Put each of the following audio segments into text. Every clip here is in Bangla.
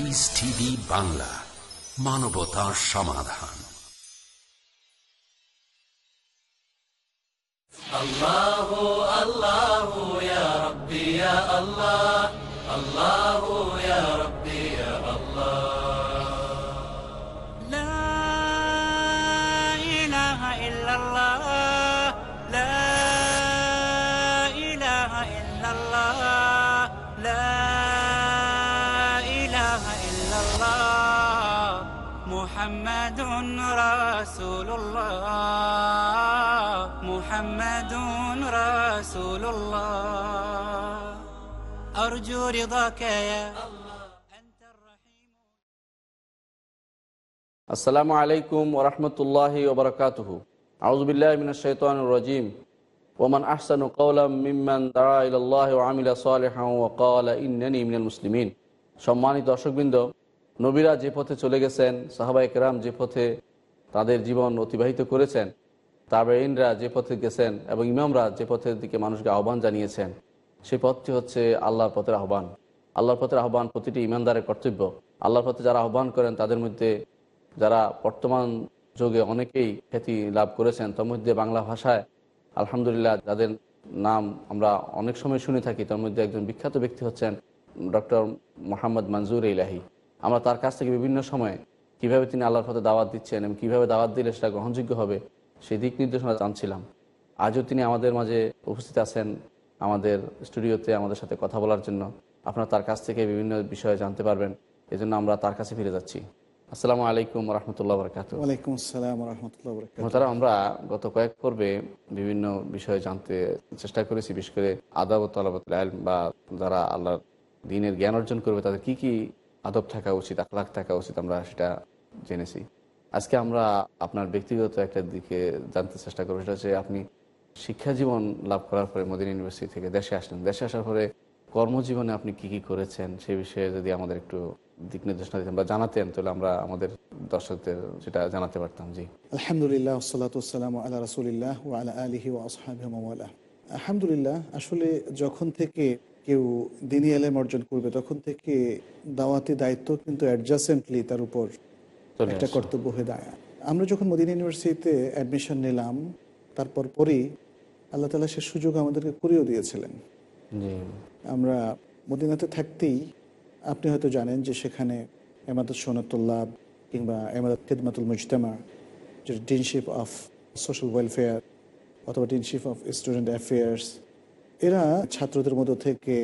পিস টিভি বাংলা মানবতার সমাধান আল্লাহ رسول الله محمد رسول الله أرجو رضاك يا الله أنت الرحيم আসসালামু আলাইকুম ওরহমতুল্লাহি ওবরকাতুহ আউজবিল্লাহ মিনাশাইতান রাজিম ওমান আহসানু কওলাম মিম্মান দাঁড়া ইলাল্লাহ ওয়া আমিলা সালিহান ওয়া ক্বালা ইন্নানি মিনাল মুসলিমিন সম্মানিত দর্শকবৃন্দ নবীরা যে পথে চলে গেছেন সাহাবায়ে কেরাম যে পথে তাদের জীবন অতিবাহিত করেছেন। তবে তাবেইনরা যে পথে গেছেন এবং ইমামরা যে পথের দিকে মানুষকে আহ্বান জানিয়েছেন সেই পথটি হচ্ছে আল্লাহর পথের আহ্বান। আল্লাহর পথের আহ্বান প্রতিটি ইমানদারের কর্তব্য। আল্লাহর পথে যারা আহ্বান করেন, তাদের মধ্যে যারা বর্তমান যুগে অনেকেই খ্যাতি লাভ করেছেন, তার মধ্যে বাংলা ভাষায় আলহামদুলিল্লাহ যাদের নাম আমরা অনেক সময় শুনে থাকি। তার মধ্যে একজন বিখ্যাত ব্যক্তি হচ্ছেন ডক্টর মোহাম্মদ মঞ্জুর ইলাহি। আমরা তার কাছ থেকে বিভিন্ন সময়ে কীভাবে তিনি আল্লাহর পথে দাওয়াত দিচ্ছেন এবং কীভাবে দাওয়াত দিলে সেটা গ্রহণযোগ্য হবে সেই দিক নির্দেশনা জানছিলাম। আজও তিনি আমাদের মাঝে উপস্থিত আছেন আমাদের স্টুডিওতে আমাদের সাথে কথা বলার জন্য। আপনারা তার কাছ থেকে বিভিন্ন বিষয়ে জানতে পারবেন এজন্য আমরা তার কাছে ফিরে যাচ্ছি। আসসালামু আলাইকুম রহমতুল্লাহ বরকাত ওয়ালাইকুম আসসালাম রহমতুল্লাহ বরকাত আমরা গত কয়েক পর্বে বিভিন্ন বিষয়ে জানতে চেষ্টা করেছি বিশেষ করে আদাব তলাবতুল আলম বা যারা আল্লাহর দিনের জ্ঞান অর্জন করবে তাদের কি কি আদব থাকা উচিত আখলাখ থাকা উচিত আমরা সেটা জেনেছি। আজকে আমরা আপনার ব্যক্তিগত একটা দিকে জানতে চেষ্টা করব, সেটা হচ্ছে আপনি শিক্ষা জীবন লাভ করার পরে মদিনা ইউনিভার্সিটি থেকে দেশে আসলেন। দেশে আসার পরে কর্মজীবনে আপনি কি কি করেছেন সেই বিষয়ে যদি আমাদের একটু দিক নির্দেশনা দিতেন বা জানাতেন, তাহলে আমরা আমাদের দর্শকদের সেটা জানাতে পারতাম। জি। আলহামদুলিল্লাহ আল্লাহ রসুলিল্লাহ ও আলা আলিহি ও আসহাবিমালা আলহামদুলিল্লাহ, আসলে যখন থেকে কেউ দিনী এলেম অর্জন করবে, তখন থেকে দাওয়াতি দায়িত্ব কিন্তু অ্যাডজাসেন্টলি তার উপর একটা কর্তব্য হয়ে দাঁড়ায়। আমরা যখন মদিনা ইউনিভার্সিটিতে অ্যাডমিশন নিলাম তারপর পরই আল্লাহ তালা সে সুযোগ আমাদেরকে করেও দিয়েছিলেন। আমরা মদিনাতে থাকতেই আপনি হয়তো জানেন যে সেখানে এমাদত সোনাতুল্লাহ কিংবা এমাদত খিদমাতুল মুজতামা যেটা ডিনশিপ অফ সোশ্যাল ওয়েলফেয়ার অথবা ডিনশিপ অফ স্টুডেন্ট অ্যাফেয়ার্স এরা ছাত্রদের মধ্য থেকে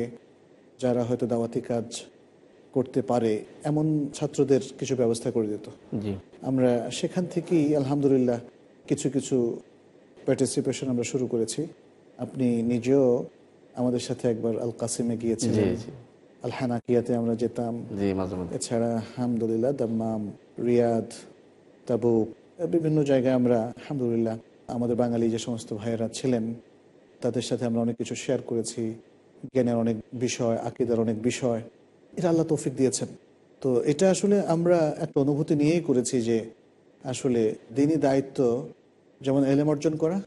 যারা হয়তো দাওয়াতি কাজ করতে পারে এমন ছাত্রদের কিছু ব্যবস্থা করে দিত। আমরা সেখান থেকেই আলহামদুলিল্লাহ কিছু কিছু পার্টিসিপেশন আমরা শুরু করেছি। আপনি নিজেও আমাদের সাথে একবার আল কাসিমে গিয়েছিলেন। আল হানাকিয়াতে আমরা যেতাম। এছাড়া আলহামদুলিল্লাহ দাম্মাম রিয়াদ তাবুক বিভিন্ন জায়গায় আমরা আলহামদুলিল্লাহ আমাদের বাঙালি যে সমস্ত ভাইয়েরা ছিলেন তাদের সাথে আমরা অনেক কিছু শেয়ার করেছি। জ্ঞানের অনেক বিষয় আকিদার অনেক বিষয়। এটা আল্লাহ তৌফিক দিয়েছেন। তো এটা আসলে আমরা একটা অনুভূতি নিয়েই করেছি যে আসলে দিনই দায়িত্ব যেমন এলেম অর্জন করা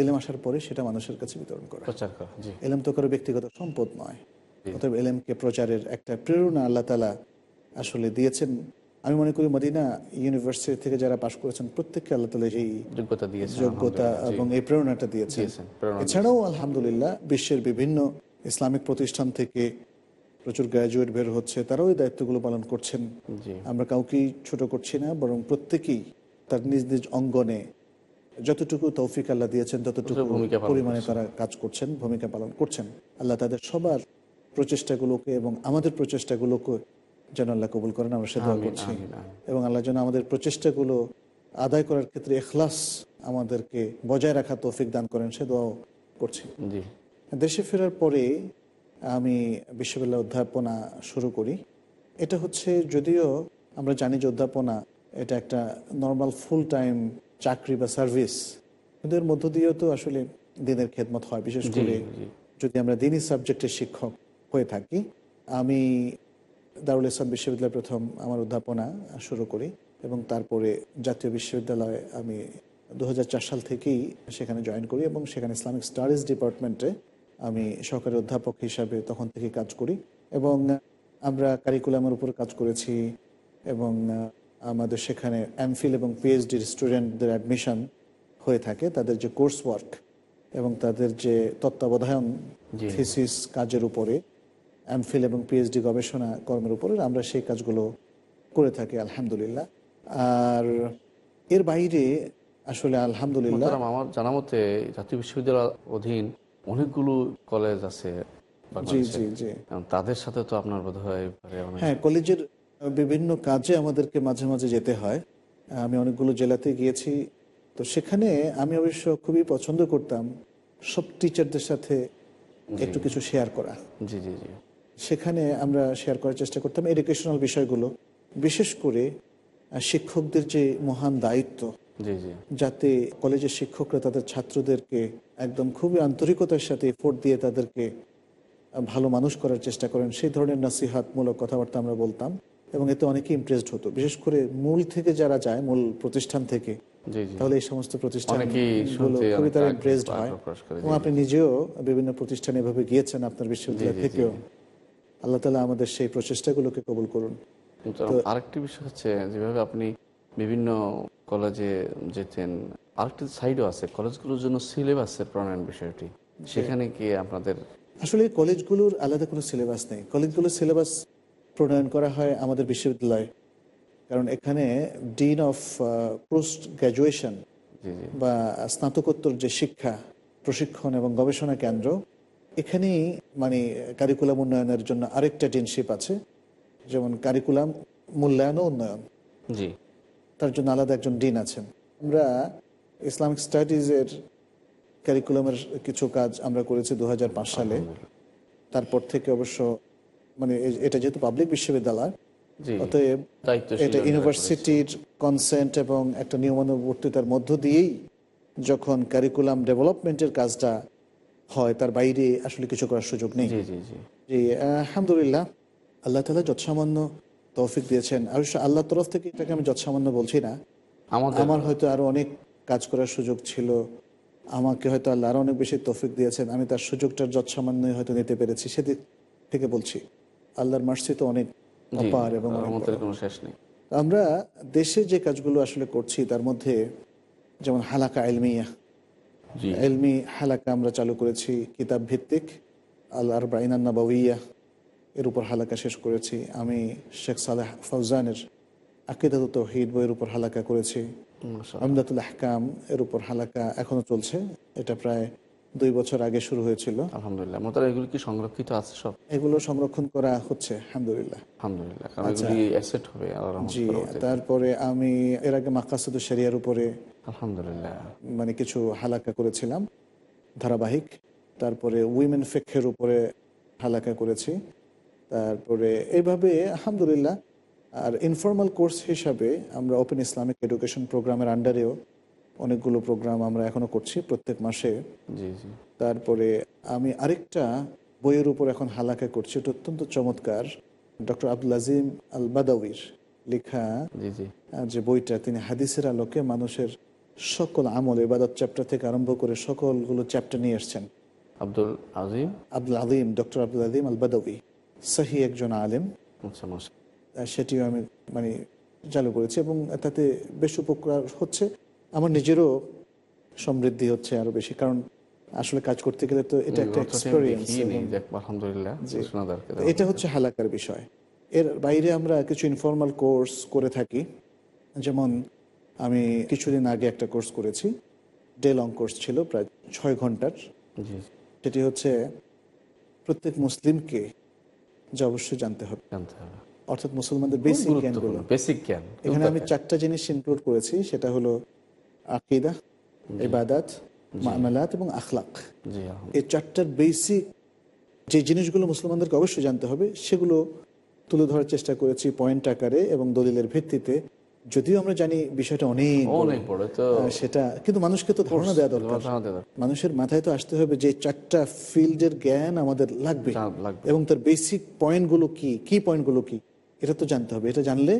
এলেম আসার পরে সেটা মানুষের কাছে বিতরণ করা। প্রচার করা এলেম তো কারও ব্যক্তিগত সম্পদ নয়। অতএব এলেমকে প্রচারের একটা প্রেরণা আল্লাহ তালা আসলে দিয়েছেন। আমি মনে করি মদিনা ইউনিভার্সিটি থেকে যারা পাশ করেছেন প্রত্যেককে আল্লাহ তালা এই যোগ্যতা দিয়েছে যোগ্যতা এবং এই প্রেরণাটা দিয়েছেন। দিয়েছেন, এছাড়াও আলহামদুলিল্লাহ বিশ্বের বিভিন্ন ইসলামিক প্রতিষ্ঠান থেকে প্রচুর গ্র্যাজুয়েট বের হচ্ছে তারাও এই দায়িত্বগুলো পালন করছেন। আমরা কাউকেই ছোট করছি না বরং প্রত্যেকেই তার নিজ নিজ অঙ্গনে যতটুকু তৌফিক আল্লাহ দিয়েছেন ততটুকু পরিমাণে তারা কাজ করছেন ভূমিকা পালন করছেন। আল্লাহ তাদের সবার প্রচেষ্টাগুলোকে এবং আমাদের প্রচেষ্টাগুলোকে যেন আল্লাহ কবুল করেন আমরা সে দোয়া করছি। এবং আল্লাহ যেন আমাদের প্রচেষ্টাগুলো আদায় করার ক্ষেত্রে এখলাস আমাদেরকে বজায় রাখা তৌফিক দান করেন সে দোয়াও করছি। দেশে ফেরার পরে আমি বিশ্ববিদ্যালয়ে অধ্যাপনা শুরু করি। এটা হচ্ছে যদিও আমরা জানি যে অধ্যাপনা এটা একটা নর্মাল ফুল টাইম চাকরি বা সার্ভিস কিন্তু এর মধ্য দিয়েও তো আসলে দিনের খেদমত হয় বিশেষ করে যদি আমরা দিনই সাবজেক্টের শিক্ষক হয়ে থাকি। আমি দারুল ইসলাম বিশ্ববিদ্যালয়ে প্রথম আমার অধ্যাপনা শুরু করি এবং তারপরে জাতীয় বিশ্ববিদ্যালয়ে আমি দু হাজার চার সাল থেকেই সেখানে জয়েন করি এবং সেখানে ইসলামিক স্টাডিজ ডিপার্টমেন্টে আমি সহকারী অধ্যাপক হিসাবে তখন থেকে কাজ করি এবং আমরা কারিকুলামের উপর কাজ করেছি এবং আমাদের সেখানে এমফিল এবং পিএইচডির স্টুডেন্টদের অ্যাডমিশন হয়ে থাকে তাদের যে কোর্স ওয়ার্ক এবং তাদের যে তত্ত্বাবধায়ন। থিসিস কাজের উপরে এমফিল এবং পিএইচডি গবেষণা কর্মের উপরে আমরা সেই কাজগুলো করে থাকি আলহামদুলিল্লাহ আর এর বাইরে আসলে আলহামদুলিল্লাহ আমার জানা মতে জাতীয় বিশ্ববিদ্যালয়ের অধীন অনেকগুলো কলেজ আছে জি বাংলাদেশে। জি জি। এবং তাদের সাথে তো আপনার বোধ হয় হ্যাঁ কলেজের বিভিন্ন কাজে আমাদেরকে মাঝে মাঝে যেতে হয়। আমি অনেকগুলো জেলাতে গিয়েছি। তো সেখানে আমি অবশ্য খুবই পছন্দ করতাম সব টিচারদের সাথে একটু কিছু শেয়ার করা। জি জি জি। সেখানে আমরা শেয়ার করার চেষ্টা করতাম এডুকেশনাল বিষয়গুলো। বিশেষ করে শিক্ষকদের যে মহান দায়িত্ব যাতে কলেজের শিক্ষকরা তাদের ছাত্রদেরকে একদম খুবই আন্তরিকতার সাথে এফোর্ট দিয়ে তাদেরকে ভালো মানুষ করার চেষ্টা করেন সেই ধরনের নাসিহাতমূলক কথাবার্তা আমরা বলতাম এবং এতে অনেকে ইমপ্রেসড হতো। বিশেষ করে মূল থেকে যারা যায় মূল প্রতিষ্ঠান থেকে তাহলে এই সমস্ত প্রতিষ্ঠান খুবই তারা ইমপ্রেসড হয়। এবং আপনি নিজেও বিভিন্ন প্রতিষ্ঠানে এভাবে গিয়েছেন আপনার বিশ্ববিদ্যালয় থেকেও। আল্লাহ তালা আমাদের সেই প্রচেষ্টাগুলোকে কবুল করুন। আরেকটি বিষয় হচ্ছে যেভাবে আপনি বিভিন্ন কলেজে যেতেন। আরেকটি সাইডও আছে কলেজগুলোর জন্য সিলেবাসের প্রণয়ন বিষয়টি। সেখানে কি আপনাদের আসলে কলেজগুলোর আলাদা কোনো সিলেবাস নেই। কলেজগুলোর সিলেবাস প্রণয়ন করা হয় আমাদের বিশ্ববিদ্যালয়ে। কারণ এখানে ডিন অফ পোস্ট গ্র্যাজুয়েশন বা স্নাতকোত্তর যে শিক্ষা প্রশিক্ষণ এবং গবেষণা কেন্দ্র এখানেই মানে কারিকুলাম উন্নয়নের জন্য আরেকটা ডিনশিপ আছে। যেমন কারিকুলাম মূল্যায়ন ও উন্নয়ন। জি। তার জন্য আলাদা একজন ডিন আছেন। আমরা ইসলামিক স্টাডিজের কারিকুলামের কিছু কাজ আমরা করেছি দু সালে। তারপর থেকে অবশ্য মানে এটা যেহেতু পাবলিক বিশ্ববিদ্যালয় অতএব এটা ইউনিভার্সিটির কনসেন্ট এবং একটা নিয়মানুবর্তিতার মধ্য দিয়েই যখন কারিকুলাম ডেভেলপমেন্টের কাজটা হয় তার বাইরে আসলে কিছু করার সুযোগ নেই। জি জি জি। জি আলহামদুলিল্লাহ আল্লাহ তালা যৎসামান্য তৌফিক দিয়েছেন। অবশ্য আল্লাহ তরফ থেকে এটাকে আমি যৎসামান্য বলছি না। আমার হয়তো আরও অনেক কাজ করার সুযোগ ছিল। আমাকে হয়তো আল্লাহ আরও অনেক বেশি তৌফিক দিয়েছেন। আমি তার সুযোগটার যৎসামান্যই হয়তো নিতে পেরেছি সেদিক থেকে বলছি। আল্লাহর মার্সি তো অনেক অপার এবং আমরা দেশে যে কাজগুলো আসলে করছি তার মধ্যে যেমন হালাকা এলমিয়া এলমি হালাকা আমরা চালু করেছি কিতাব ভিত্তিক আল আর বাউইয়া এর উপর হালাকা শেষ করেছি। আমি শেখ সালেহ ফৌজানের আকিদাত তৌহিদ বইয়ের উপর হালাকা করেছি। আমদাতুল আহকাম এর উপর হালাকা এখনও চলছে। এটা প্রায় দুই বছর আগে শুরু হয়েছিল। আলহামদুলিল্লাহ। আমাদের এগুলো কি সংরক্ষিত আছে সব? এগুলো সংরক্ষণ করা হচ্ছে আলহামদুলিল্লাহ। আচ্ছা। এগুলি অ্যাসেট হবে জি তারপরে আমি এর আগে মাকাসুদ শরিয়ার উপরে আলহামদুলিল্লাহ। মানে কিছু হালাকা করেছিলাম ধারাবাহিক। তারপরে উইমেন ফেকের উপরে হালাকা করেছি। তারপরে এইভাবে আলহামদুলিল্লাহ। আর ইনফর্মাল কোর্স হিসাবে আমরা ওপেন ইসলামিক এডুকেশন প্রোগ্রামের আন্ডারেও অনেকগুলো প্রোগ্রাম আমরা এখনও করছি প্রত্যেক মাসে। জি জি। তারপরে আমি আরেকটা বইয়ের উপর এখন হালাকা করছি এটা অত্যন্ত চমৎকার। ডক্টর আব্দুল আজিম আল বাদাউির লেখা জি জি। আহ, যে বইটা তিনি হাদিসের আলোকে মানুষের সকল আমল এবাদত চ্যাপ্টার থেকে আরম্ভ করে সকলগুলো চ্যাপ্টার নিয়ে এসছেন। আব্দুল আজিম? আব্দুল আলিম ডক্টর আব্দুল আলিম আল বাদাউি সাহি একজন আলেম। আচ্ছা সেটিও আমি মানে চালু করেছি এবং তাতে বেশ উপকার হচ্ছে। আমার নিজেরও সমৃদ্ধি হচ্ছে আরও বেশি কারণ আসলে কাজ করতে গেলে তো এটা একটা এক্সপিরিয়েন্স আলহামদুলিল্লাহ এটা হচ্ছে হালাকার বিষয়। এর বাইরে আমরা কিছু ইনফর্মাল কোর্স করে থাকি। যেমন আমি কিছুদিন আগে একটা কোর্স করেছি। ডে লং কোর্স ছিল প্রায় ছয় ঘণ্টার। সেটি হচ্ছে প্রত্যেক মুসলিমকে যা অবশ্যই জানতে হবে। জানতে হবে। অর্থাৎ মুসলমানদের বেসিক জ্ঞানগুলো বেসিক জ্ঞান এখানে আমি চারটা জিনিস ইনক্লুড করেছি সেটা হলো আকিদা ইবাদাত মামালাত এবং আখলাক। এই চারটার বেসিক যে জিনিসগুলো মুসলমানদেরকে অবশ্যই জানতে হবে সেগুলো তুলে ধরার চেষ্টা করেছি পয়েন্ট আকারে এবং দলিলের ভিত্তিতে। যদিও আমরা জানি বিষয়টা অনেক বড়, অনেক বড় তো সেটা কিন্তু মানুষকে তো ধারণা দেওয়া দরকার। মানুষের মাথায় তো আসতে হবে যে চারটা ফিল্ডের জ্ঞান আমাদের লাগবে এবং তার বেসিক পয়েন্টগুলো কি কি পয়েন্টগুলো কি এটা তো জানতে হবে। এটা জানলে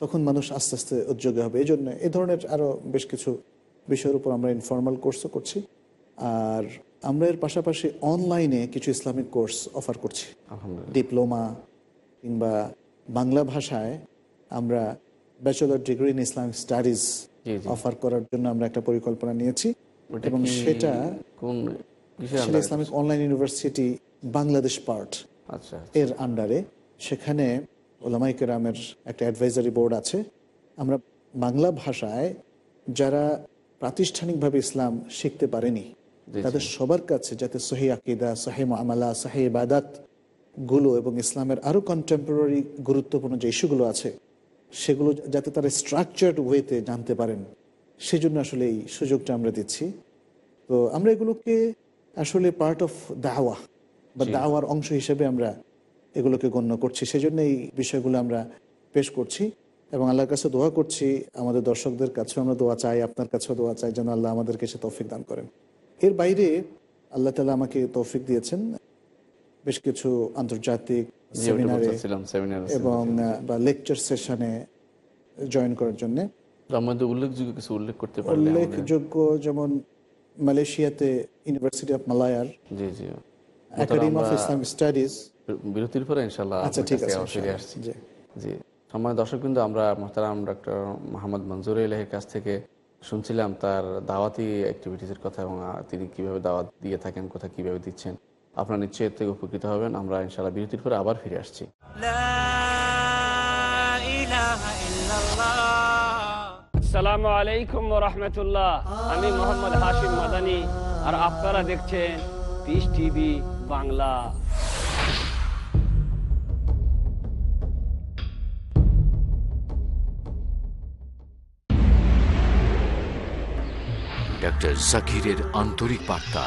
তখন মানুষ আস্তে আস্তে উদ্যোগী হবে। এই জন্য এ ধরনের আরও বেশ কিছু বিষয়ের উপর আমরা ইনফর্মাল কোর্সও করছি। আর আমরা এর পাশাপাশি অনলাইনে কিছু ইসলামিক কোর্স অফার করছি। ডিপ্লোমা কিংবা বাংলা ভাষায় আমরা bachelor degree in Islamic studies. Offer করার জন্য আমরা একটা পরিকল্পনা নিয়েছি। এবং সেটা সেটা Islamic online university Bangladesh part এর আন্ডারে সেখানে ওলামাই কেরামের একটা অ্যাডভাইজারি বোর্ড আছে। আমরা বাংলা ভাষায় যারা প্রাতিষ্ঠানিকভাবে ইসলাম শিখতে পারেনি। তাদের সবার কাছে যাতে সহি আকিদা সহি আমালা সহি ইবাদাতগুলো এবং ইসলামের আরও কন্টেম্পোরারি গুরুত্বপূর্ণ যে ইস্যুগুলো আছে সেগুলো যাতে তারা স্ট্রাকচার্ড ওয়েতে জানতে পারেন। সেজন্য আসলে এই সুযোগটা আমরা দিচ্ছি। তো আমরা এগুলোকে আসলে পার্ট অফ দাওয়া বা। দাওয়ার অংশ হিসেবে আমরা এগুলোকে গণ্য করছি। সেজন্য এই বিষয়গুলো আমরা পেশ করছি এবং আল্লাহর কাছে দোয়া করছি। আমাদের দর্শকদের কাছেও আমরা দোয়া চাই আপনার কাছেও দোয়া চাই যেন আল্লাহ আমাদেরকে সে তৌফিক দান করেন। এর বাইরে আল্লাহ তালা আমাকে তৌফিক দিয়েছেন। বেশ কিছু আন্তর্জাতিক সেমিনারে এবং বা লেকচার জয়েন জয়েন করার জন্য। উল্লেখযোগ্য কিছু উল্লেখ করতে উল্লেখযোগ্য যেমন মালয়েশিয়াতে ইউনিভার্সিটি অফ মালায়ার জি জি। একাডেমি অফ ইসলামিক স্টাডিজ বিরতির পরে আচ্ছা ঠিক আছে আবার ফিরে আসছি। জি। জি। দর্শক কিন্তু আমরা মোহতারাম ডক্টর মোহাম্মদ মঞ্জুর ইলাহের কাছ থেকে শুনছিলাম তার দাওয়াতি অ্যাক্টিভিটিসের কথা এবং তিনি কীভাবে দাওয়াত দিয়ে থাকেন কোথায় কীভাবে দিচ্ছেন। আপনার নিশ্চয় থেকে উপকৃত হবেন। আমরা ইনশাল্লাহ বিরতির পরে আবার ফিরে আসছি। সালামু আলাইকুম রহমতুল্লাহ। আমি মোহাম্মদ হাশিম মাদানি আর আপনারা দেখছেন পিস টিভি বাংলা। ডক্টর জাকিরের আন্তরিক বার্তা।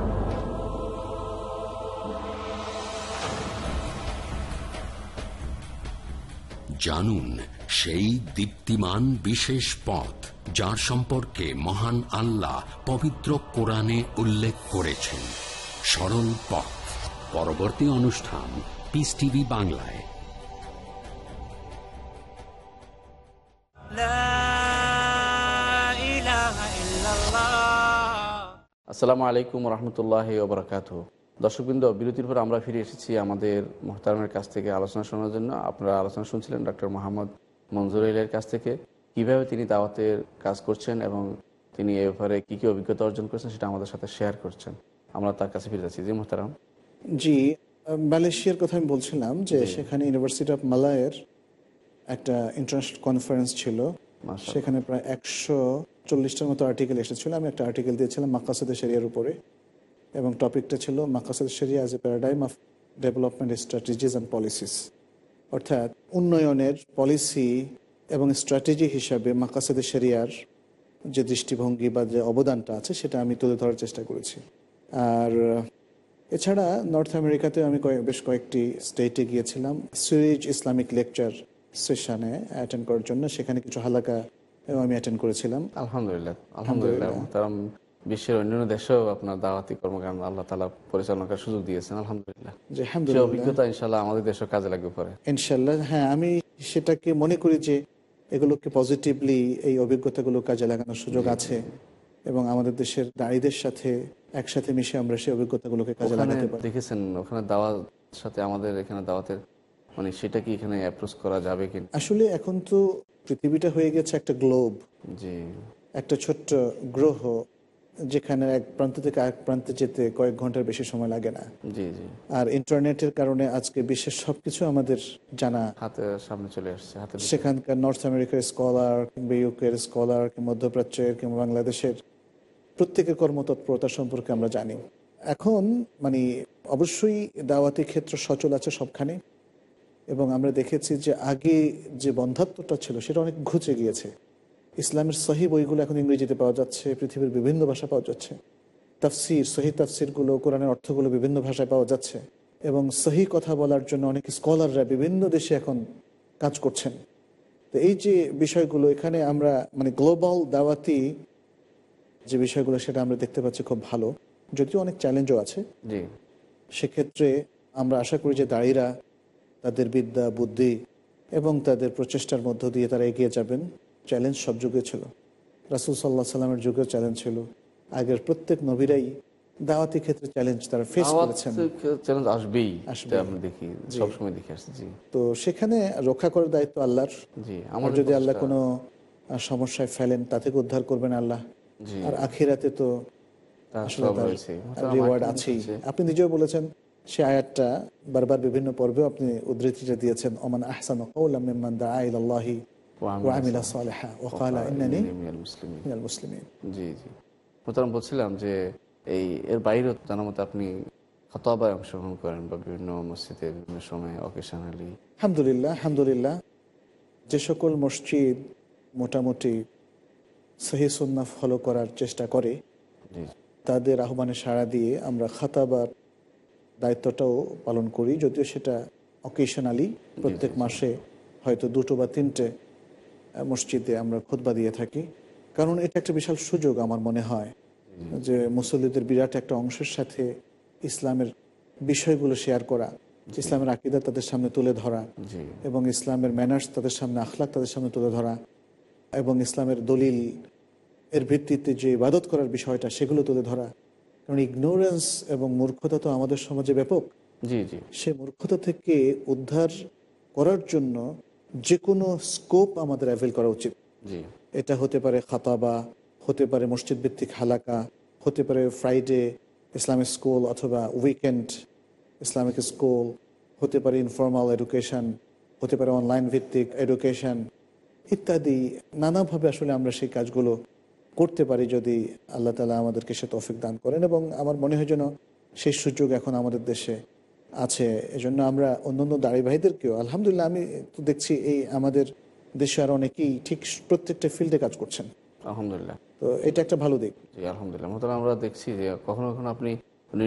জানুন সেই দীপ্তিমান বিশেষ পথ যার সম্পর্কে মহান আল্লাহ পবিত্র কোরআনে উল্লেখ করেছেন। সরল পথ। পরবর্তী অনুষ্ঠান পিস টিভি বাংলায়। আসসালামু আলাইকুম রহমতুল্লাহ দর্শকবৃন্দ বিরতির পর আমরা ফিরে এসেছি আমাদের মোহতারামের কাছ থেকে আলোচনা শোনার জন্য। আপনারা আলোচনা শুনছিলেন ডক্টর মোহাম্মদ মঞ্জুর ইলের কাছ থেকে। কীভাবে তিনি দাওয়াতের কাজ করছেন এবং তিনি এ ব্যাপারে কী কী অভিজ্ঞতা অর্জন করেছেন সেটা আমাদের সাথে শেয়ার করছেন। আমরা তার কাছে ফিরে যাচ্ছি। জি মোহতারাম। জি মালয়েশিয়ার কথা আমি বলছিলাম যে সেখানে ইউনিভার্সিটি অফ মালায়ের একটা ইন্টারন্যাশনাল কনফারেন্স ছিল। সেখানে প্রায় একশো চল্লিশটার মতো আর্টিকেল এসেছিল। আমি একটা আর্টিকেল দিয়েছিলাম মাকাসাদে শরিয়ার উপরে। এবং টপিকটা ছিল মাকাসাদ শরিয়া as a paradigm of development strategies and policies অর্থাৎ উন্নয়নের পলিসি এবং স্ট্র্যাটেজি হিসাবে মাকাসাদে শরিয়ার যে দৃষ্টিভঙ্গি বা যে অবদানটা আছে সেটা আমি তুলে ধরার চেষ্টা করেছি। আর এছাড়া নর্থ আমেরিকাতে আমি কয়েক- বেশ কয়েকটি স্টেটে গিয়েছিলাম। সুইজ ইসলামিক লেকচার সেশনে অ্যাটেন্ড করার জন্য সেখানে কিছু হালাকা আমি অ্যাটেন্ড করেছিলাম। আলহামদুলিল্লাহ আলহামদুলিল্লাহ। বিশ্বের অন্যান্য দেশেও আপনার দাওয়াতি কর্মকাণ্ড আল্লাহ তালা পরিচালনা করার সুযোগ দিয়েছেন আলহামদুলিল্লাহ। অভিজ্ঞতা ইনশাল্লাহ আমাদের দেশেও কাজে লাগবে পরে। ইনশাল্লাহ হ্যাঁ আমি সেটাকে মনে করি যে এগুলোকে পজিটিভলি এই অভিজ্ঞতাগুলো কাজে লাগানোর সুযোগ আছে এবং আমাদের দেশের নারীদের সাথে একসাথে মিশে আমরা সেই অভিজ্ঞতাগুলোকে কাজে লাগাতে পারি। দেখেছেন ওখানে দাওয়াত সাথে আমাদের এখানে দাওয়াতের মানে সেটা কি এখানে অ্যাপ্রোচ করা যাবে কি আসলে এখন তো পৃথিবীটা হয়ে গেছে একটা গ্লোব জি। একটা ছোট্ট গ্রহ যেখানে এক প্রান্ত থেকে আরেক প্রান্তে যেতে কয়েক ঘণ্টার বেশি সময় লাগে না। জি জি। আর ইন্টারনেটের কারণে আজকে বিশ্বের সবকিছু আমাদের জানা। হাতে সামনে চলে আসছে হাতে সেখানকার নর্থ আমেরিকার স্কলার কিংবা ইউকের স্কলার কিংবা মধ্যপ্রাচ্যের কিংবা বাংলাদেশের প্রত্যেকের কর্মতৎপরতা সম্পর্কে আমরা জানি। এখন মানে অবশ্যই দাওয়াতি ক্ষেত্র সচল আছে সবখানে। এবং আমরা দেখেছি যে আগে যে বন্ধাত্বটা ছিল সেটা অনেক ঘুচে গিয়েছে। ইসলামের সহি বইগুলো এখন ইংরেজিতে পাওয়া যাচ্ছে পৃথিবীর বিভিন্ন ভাষা পাওয়া যাচ্ছে। তাফসির সহি তাফসিরগুলো কোরআনের অর্থগুলো বিভিন্ন ভাষায় পাওয়া যাচ্ছে এবং সহি কথা বলার জন্য অনেক স্কলাররা বিভিন্ন দেশে এখন কাজ করছেন। তো এই যে বিষয়গুলো এখানে আমরা মানে গ্লোবাল দাওয়াতি যে বিষয়গুলো সেটা আমরা দেখতে পাচ্ছি খুব ভালো। যদিও অনেক চ্যালেঞ্জও আছে। সেক্ষেত্রে আমরা আশা করি যে দাঁড়িরা তাদের বিদ্যা বুদ্ধি এবং তাদের প্রচেষ্টার মধ্য দিয়ে তারা এগিয়ে যাবেন। চ্যালেঞ্জ সব যুগে ছিল। রাসুল সাল্লাহ সাল্লামের যুগেও চ্যালেঞ্জ ছিল। আগের প্রত্যেক নবীরাই দাওয়াতি ক্ষেত্রে চ্যালেঞ্জ তারা ফেস করেছেন। চ্যালেঞ্জ আসবেই আসবেই। আমরা দেখি সবসময় দেখে আসছি জি। তো সেখানে রক্ষা করার দায়িত্ব আল্লাহর। জি আর যদি আল্লাহ কোনো সমস্যায় ফেলেন তা থেকে উদ্ধার করবেন আল্লাহ? আর আখিরাতে তো আসলে তার রিওয়ার্ড আছেই। আপনি নিজেও বলেছেন সে আয়াতটা বারবার বিভিন্ন পর্বে আপনি উদ্ধৃতিটা দিয়েছেন ওমান আহসান মিম্মান ওয়া আমিলা সালিহা ওয়া ইন্নানি মিনাল মুসলিমিন জি জি মোতারাম বলছিলাম যে এই এর বাইরেও জানার মতো আপনি খতবায় অংশগ্রহণ করেন বা বিভিন্ন মসজিদে বিভিন্ন সময় অকেশনালি আলহামদুলিল্লাহ আলহামদুলিল্লাহ। যে সকল মসজিদ মোটামুটি সহি সুন্নাহ ফলো করার চেষ্টা করে তাদের আহ্বানে সাড়া দিয়ে আমরা খাতাবার দায়িত্বটাও পালন করি যদিও সেটা অকেশনালি প্রত্যেক মাসে হয়তো দুটো বা তিনটে মসজিদে আমরা খুতবা দিয়ে থাকি। কারণ এটা একটা বিশাল সুযোগ আমার মনে হয় যে মুসল্লিদের বিরাট একটা অংশের সাথে ইসলামের বিষয়গুলো শেয়ার করা ইসলামের আকিদা তাদের সামনে তুলে ধরা এবং ইসলামের ম্যানার্স তাদের সামনে আখলাক তাদের সামনে তুলে ধরা এবং ইসলামের দলিল এর ভিত্তিতে যে ইবাদত করার বিষয়টা সেগুলো তুলে ধরা। কারণ ইগনোরেন্স এবং মূর্খতা তো আমাদের সমাজে ব্যাপক। জি জি। সে মূর্খতা থেকে উদ্ধার করার জন্য যে কোনো স্কোপ আমাদের অ্যাভেল করা উচিত। এটা হতে পারে খাতাবা হতে পারে মসজিদ ভিত্তিক হালাকা হতে পারে ফ্রাইডে ইসলামিক স্কুল অথবা উইকেন্ড ইসলামিক স্কুল হতে পারে ইনফর্মাল এডুকেশন হতে পারে অনলাইন ভিত্তিক এডুকেশন ইত্যাদি। নানাভাবে আসলে আমরা সেই কাজগুলো করতে পারি যদি আল্লাহ তালা আমাদেরকে সে তৌফিক দান করেন এবং আমার মনে হয় যেন সেই সুযোগ এখন আমাদের দেশে আছে। এজন্য আমরা অন্যান্য দাড়ি ভাইদেরকেও আলহামদুলিল্লাহ আমি তো দেখছি এই আমাদের দেশে আর অনেকেই ঠিক প্রত্যেকটা ফিল্ডে কাজ করছেন। আলহামদুলিল্লাহ। তো এটা একটা ভালো দিক। জি আলহামদুলিল্লাহ। মোতারাম আমরা দেখছি যে কখনো কখনো আপনি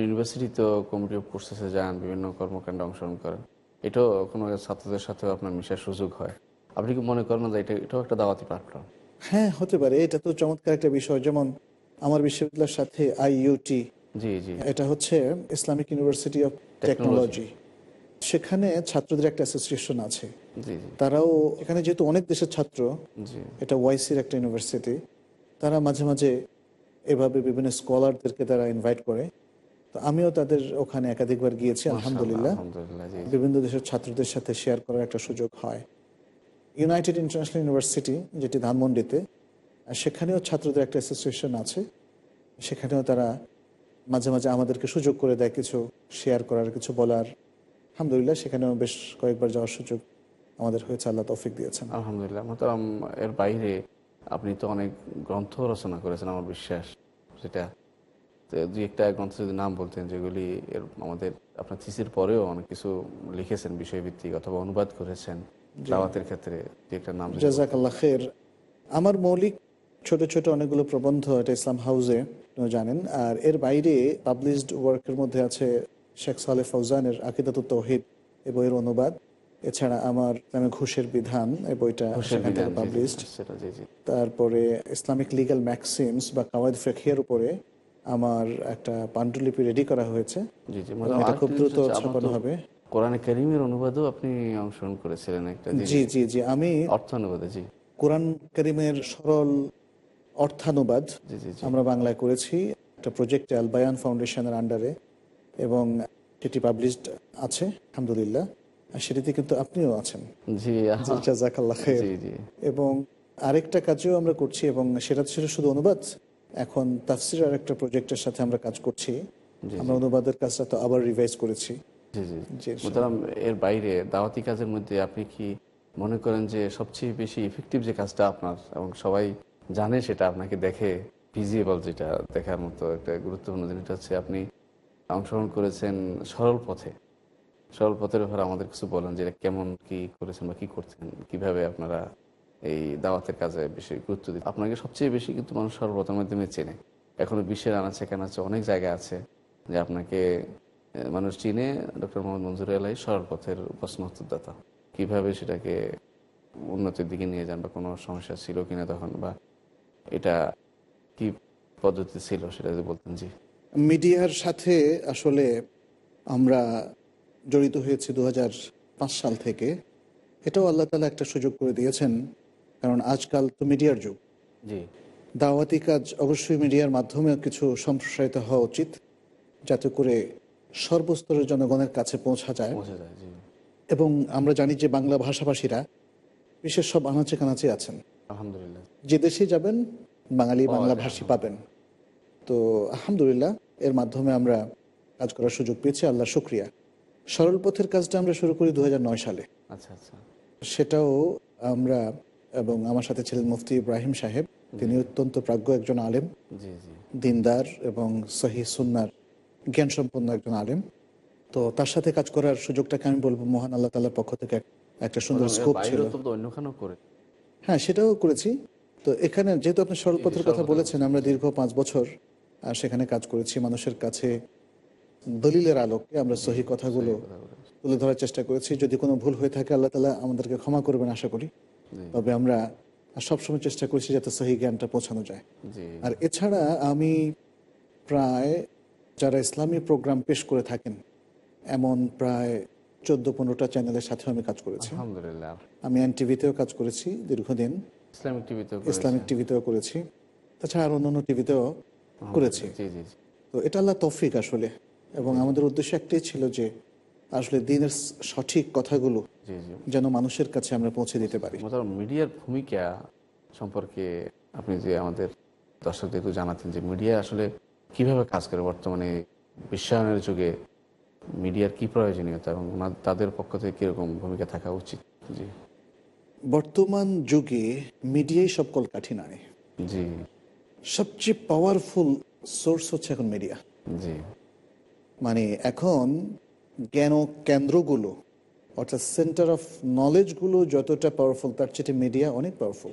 ইউনিভার্সিটিতেও কমিটি অফ কোর্সেসে যান বিভিন্ন কর্মকাণ্ডে অংশগ্রহণ করেন এটাও কোনো ছাত্রদের সাথেও আপনার মিশার সুযোগ হয়। আপনি কি মনে করেন যে এটা এটাও একটা দাওয়াতি প্ল্যাটফর্ম হ্যাঁ হতে পারে। এটা তো চমৎকার একটা বিষয়। যেমন আমার বিশ্ববিদ্যালয়ের সাথে আইইউটি জি জি। এটা হচ্ছে ইসলামিক ইউনিভার্সিটি অফ টেকনোলজি সেখানে ছাত্রদের একটা অ্যাসোসিয়েশন আছে। তারাও এখানে যেহেতু অনেক দেশের ছাত্র এটা ওয়াইসির একটা ইউনিভার্সিটি তারা মাঝে মাঝে এভাবে বিভিন্ন স্কলারদেরকে তারা ইনভাইট করে। তো আমিও তাদের ওখানে একাধিকবার গিয়েছি আলহামদুলিল্লাহ। বিভিন্ন দেশের ছাত্রদের সাথে শেয়ার করার একটা সুযোগ হয়। ইউনাইটেড ইন্টারন্যাশনাল ইউনিভার্সিটি যেটি ধানমন্ডিতে আর সেখানেও ছাত্রদের একটা অ্যাসোসিয়েশন আছে। সেখানেও তারা মাঝে মাঝে আমাদেরকে সুযোগ করে দেয় কিছু শেয়ার করার কিছু বলার। আলহামদুলিল্লাহ সেখানেও বেশ কয়েকবার যাওয়ার সুযোগ আমাদের হয়েছে আল্লাহ তৌফিক দিয়েছেন। আলহামদুলিল্লাহ মোতারাম এর বাইরে আপনি তো অনেক গ্রন্থ রচনা করেছেন আমার বিশ্বাস। সেটা তো দুই একটা গ্রন্থ যদি নাম বলতেন যেগুলি এর আমাদের আপনার থিসির পরেও অনেক কিছু লিখেছেন বিষয়ভিত্তিক অথবা অনুবাদ করেছেন দাওয়াতের ক্ষেত্রে দুই একটা নাম জাজাক আল্লাহ খের আমার মৌলিক ছোট ছোট অনেকগুলো প্রবন্ধ এটা ইসলাম হাউসে আপনারা জানেন। আর এর বাইরে পাবলিশড ওয়ার্কের মধ্যে আছে শেখ সালে ফৌজানের আকিদাত তৌহিদ এই বইয়ের অনুবাদ। এছাড়া আমার ইসলামে ঘুষের বিধান এই বইটা পাবলিশড তারপরে ইসলামিক লিগ্যাল ম্যাক্সিমস বা কাওয়ায়দ ফেখিয়ার উপরে আমার একটা পাণ্ডুলিপি রেডি করা হয়েছে। এটা খুব দ্রুত ছাপানো হবে। কোরআনে করিমের অনুবাদও আপনি অংশগ্রহণ করেছিলেন একটা জি জি। জি জি আমি অর্থ অনুবাদে জি। কোরআন করিমের সরল অর্থানুবাদ জি জি জি। আমরা বাংলায় করেছি। একটা প্রজেক্ট আল বায়ান ফাউন্ডেশনের আন্ডারে এবং সেটি পাবলিশড আছে আলহামদুলিল্লাহ। আর সেটিতে কিন্তু আপনিও আছেন। এবং আরেকটা কাজও আমরা করছি এবং সেটা ছিল শুধু অনুবাদ। এখন তাফসির আরেকটা প্রজেক্টের সাথে আমরা কাজ করছি। আমরা অনুবাদের কাজটা তো আবার রিভাইজ করেছি। এর বাইরে দাওয়াতি কাজের মধ্যে আপনি কি মনে করেন যে সবচেয়ে বেশি ইফেক্টিভ যে কাজটা আপনার এবং সবাই জানে সেটা আপনাকে দেখে ভিজিবল যেটা দেখার মতো একটা গুরুত্বপূর্ণ জিনিসটা হচ্ছে আপনি অংশগ্রহণ করেছেন সরল পথে। সরল পথের ব্যাপারে আমাদের কিছু বলেন যে কেমন কি করেছেন বা কী করছেন, কীভাবে আপনারা এই দাওয়াতের কাজে বেশি গুরুত্ব দিন আপনাকে সবচেয়ে বেশি কিন্তু মানুষ সরল পথের মাধ্যমে চেনে। এখনও বিশ্বের আনাচে কানাচে অনেক জায়গা আছে যে আপনাকে মানুষ চিনে ডক্টর মোহাম্মদ মঞ্জুর আলাই সরল পথের প্রশ্ন উত্তরদাতা কীভাবে সেটাকে উন্নতির দিকে নিয়ে যান বা কোনো সমস্যা ছিল কিনা তখন বা এটা কি পদ্ধতি ছিল সেটা যদি বলতেন জি। মিডিয়ার সাথে আসলে আমরা জড়িত হয়েছি দু হাজার পাঁচ সাল থেকে। এটাও আল্লাহ তালা একটা সুযোগ করে দিয়েছেন কারণ আজকাল তো মিডিয়ার যুগ। জি। দাওয়াতি কাজ অবশ্যই মিডিয়ার মাধ্যমে কিছু সম্প্রসারিত হওয়া উচিত যাতে করে সর্বস্তরের জনগণের কাছে পৌঁছা যায়। পৌঁছে যায় এবং আমরা জানি যে বাংলা ভাষাভাষীরা বিশেষ সব আনাচে কানাচে আছেন। আলহামদুলিল্লাহ। যে দেশে যাবেন বাঙালি বাংলা ভাষী পাবেন। তো আলহামদুলিল্লাহ এর মাধ্যমে আমরা কাজ করার সুযোগ পেয়েছি আল্লাহ শুক্রিয়া। সরল পথের কাজটা আমরা শুরু করি দু সালে। আচ্ছা আচ্ছা। সেটাও আমরা এবং আমার সাথে ছিলেন মুফতি ইব্রাহিম সাহেব তিনি অত্যন্ত প্রাজ্ঞ একজন আলেম। দিনদার এবং সহি সুন্নার জ্ঞান সম্পন্ন একজন আলেম। তো তার সাথে কাজ করার সুযোগটাকে আমি বলব মহান আল্লাহ তালার পক্ষ থেকে একটা সুন্দর স্কোপ ছিল। করে। হ্যাঁ সেটাও করেছি। তো এখানে যেহেতু আপনি সরলপথের কথা বলেছেন আমরা দীর্ঘ পাঁচ বছর আহ, সেখানে কাজ করেছি মানুষের কাছে দলিলের আলোকে আমরা সহি কথাগুলো তুলে ধরার চেষ্টা করেছি। যদি কোনো ভুল হয়ে থাকে আল্লাহ তালা আমাদেরকে ক্ষমা করবেন আশা করি। তবে আমরা সবসময় চেষ্টা করেছি যাতে সহি জ্ঞানটা পৌঁছানো যায়। আর এছাড়া আমি প্রায় যারা ইসলামী প্রোগ্রাম পেশ করে থাকেন এমন প্রায় চোদ্দ পনেরোটা চ্যানেলের সাথে আমি কাজ করেছি। আলহামদুলিল্লাহ। আমি এন টিভিতেও কাজ করেছি দীর্ঘদিন। ইসলামিক টিভিতে ইসলামিক টিভিতেও করেছি। তাছাড়া আর অন্যান্য টিভিতেও করেছি। জি জি জি। তো এটা আল্লাহ তৌফিক আসলে। এবং আমাদের উদ্দেশ্য একটাই ছিল যে আসলে দিনের সঠিক কথাগুলো জি জি। যেন মানুষের কাছে আমরা পৌঁছে দিতে পারি। মিডিয়ার ভূমিকা সম্পর্কে আপনি যে আমাদের দর্শকদের একটু জানাতেন যে মিডিয়া আসলে কীভাবে কাজ করে বর্তমানে বিশ্বায়নের যুগে মিডিয়ার কি প্রয়োজনীয়তা এবং তাদের পক্ষ থেকে কীরকম ভূমিকা থাকা উচিত? জি। বর্তমান যুগে মিডিয়াই সব কলকাঠি নাড়ে জি। সবচেয়ে পাওয়ারফুল সোর্স হচ্ছে এখন মিডিয়া। জি। মানে এখন জ্ঞান কেন্দ্রগুলো অর্থাৎ সেন্টার অফ নলেজগুলো যতটা পাওয়ারফুল তার চেয়ে মিডিয়া অনেক পাওয়ারফুল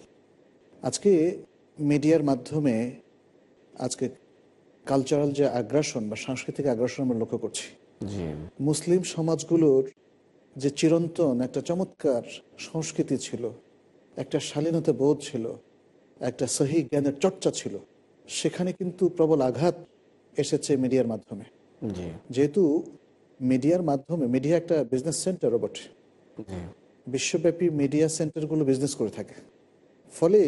আজকে মিডিয়ার মাধ্যমে আজকে কালচারাল যে আগ্রাসন বা সাংস্কৃতিক আগ্রাসন আমরা লক্ষ্য করছি। মুসলিম সমাজগুলোর যে চিরন্তন একটা চমৎকার সংস্কৃতি ছিল একটা শালীনতা বোধ ছিল একটা সহি জ্ঞানের চর্চা ছিল সেখানে কিন্তু প্রবল আঘাত এসেছে মিডিয়ার মাধ্যমে। যেহেতু মিডিয়ার মাধ্যমে মিডিয়া একটা বিজনেস সেন্টার বটে বিশ্বব্যাপী মিডিয়া সেন্টারগুলো বিজনেস করে থাকে। ফলে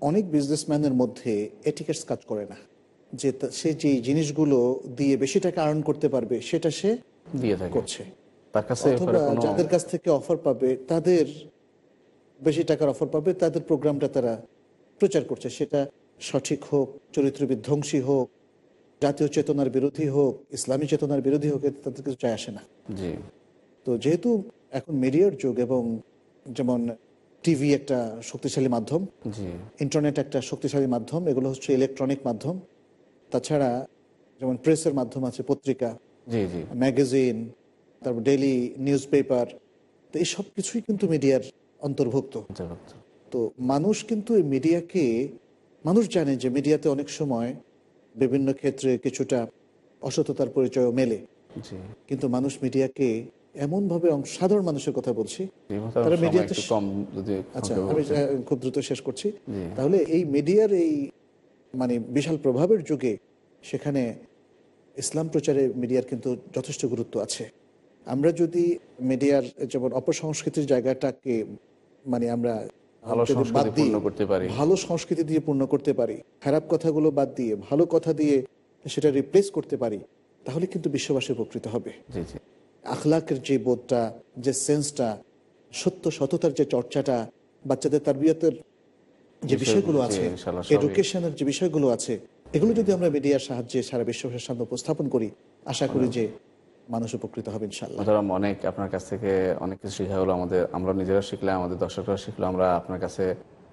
অনেক বিজনেসম্যানের মধ্যে এটিকেটস কাজ করে না। যে সে যে জিনিসগুলো দিয়ে বেশি টাকা আর্ন করতে পারবে সেটা সে দিয়ে করছে। অথবা যাদের কাছ থেকে অফার পাবে তাদের বেশি টাকার অফার পাবে তাদের প্রোগ্রামটা তারা প্রচার করছে। সেটা সঠিক হোক চরিত্র বিধ্বংসী হোক জাতীয় চেতনার বিরোধী হোক ইসলামী চেতনার বিরোধী হোক তাদের কিছু যায় আসে না। তো যেহেতু এখন মিডিয়ার যুগ এবং যেমন টিভি একটা শক্তিশালী মাধ্যম ইন্টারনেট একটা শক্তিশালী মাধ্যম এগুলো হচ্ছে ইলেকট্রনিক মাধ্যম তাছাড়া যেমন প্রেসের মাধ্যম আছে পত্রিকা ম্যাগাজিন তারপর ডেইলি নিউজ পেপার তো এই সব কিছুই কিন্তু মিডিয়ার অন্তর্ভুক্ত। তো মানুষ কিন্তু এই মিডিয়াকে মানুষ জানে যে মিডিয়াতে অনেক সময় বিভিন্ন ক্ষেত্রে কিছুটা অসততার পরিচয় মেলে। কিন্তু মানুষ মিডিয়াকে এমন ভাবে সাধারণ মানুষের কথা বলছি তারা মিডিয়াতে আচ্ছা আমি খুব দ্রুত শেষ করছি। তাহলে এই মিডিয়ার এই মানে বিশাল প্রভাবের যুগে সেখানে ইসলাম প্রচারে মিডিয়ার কিন্তু যথেষ্ট গুরুত্ব আছে। আমরা যদি মিডিয়ার যেমন অপসংস্কৃতির জায়গাটাকে মানে আমরা ভালো সংস্কৃতি দিয়ে পূর্ণ করতে পারি। খারাপ কথাগুলো বাদ দিয়ে ভালো কথা দিয়ে সেটা রিপ্লেস করতে পারি তাহলে কিন্তু বিশ্ববাসী উপকৃত হবে। আখলাকের যে বোধটা যে সেন্সটা সত্য সততার যে চর্চাটা বাচ্চাদের তারবিয়তের যে বিষয়গুলো, আছে এডুকেশনের যে বিষয়গুলো আছে এগুলো যদি আমরা মিডিয়ার সাহায্যে সারা বিশ্বের সামনে উপস্থাপন করি আশা করি যে মানুষ উপকৃত হবে ইনশাল্লাহ অনেক আপনার কাছ থেকে অনেক কিছু শেখা হলো আমাদের আমরা নিজেরা শিখলাম আমাদের দর্শকরা শিখলো আমরা আপনার কাছে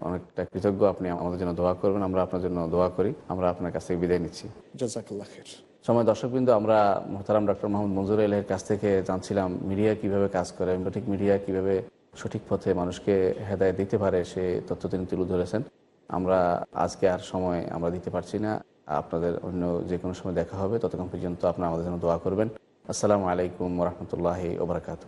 অনেকটা কৃতজ্ঞ। আপনি আমাদের জন্য দোয়া করবেন আমরা আপনার জন্য দোয়া করি আমরা আপনার কাছ থেকে বিদায় নিচ্ছি। জাজাকাল্লাহ খের সময় দর্শকবৃন্দ আমরা মোহতারাম ডক্টর মোহাম্মদ মঞ্জুর এলের কাছ থেকে জানছিলাম মিডিয়া কীভাবে কাজ করে ঠিক মিডিয়া কীভাবে সঠিক পথে মানুষকে হেদায় দিতে পারে, সে তথ্য তিনি তুলে ধরেছেন। আমরা আজকে আর সময় আমরা দিতে পারছি না। আপনাদের অন্য যে কোনো সময় দেখা হবে। ততক্ষণ পর্যন্ত আপনারা আমাদের জন্য দোয়া করবেন। আসসালামু আলাইকুম রহমতুল্লাহ ওবরাকাতু।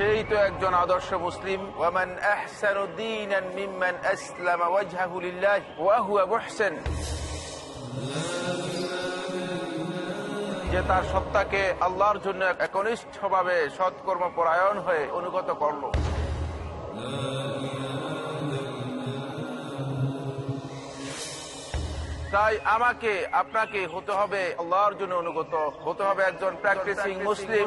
সেই তো একজন আদর্শ মুসলিম। ওয়া হুয়া যে তার সত্তাকে আল্লাহর জন্য একনিষ্ঠভাবে সৎকর্ম পরায়ণ হয়ে অনুগত করল। তাই আমাকে, আপনাকে হতে হবে আল্লাহর জন্য অনুগত, হতে হবে একজন প্র্যাকটিসিং মুসলিম।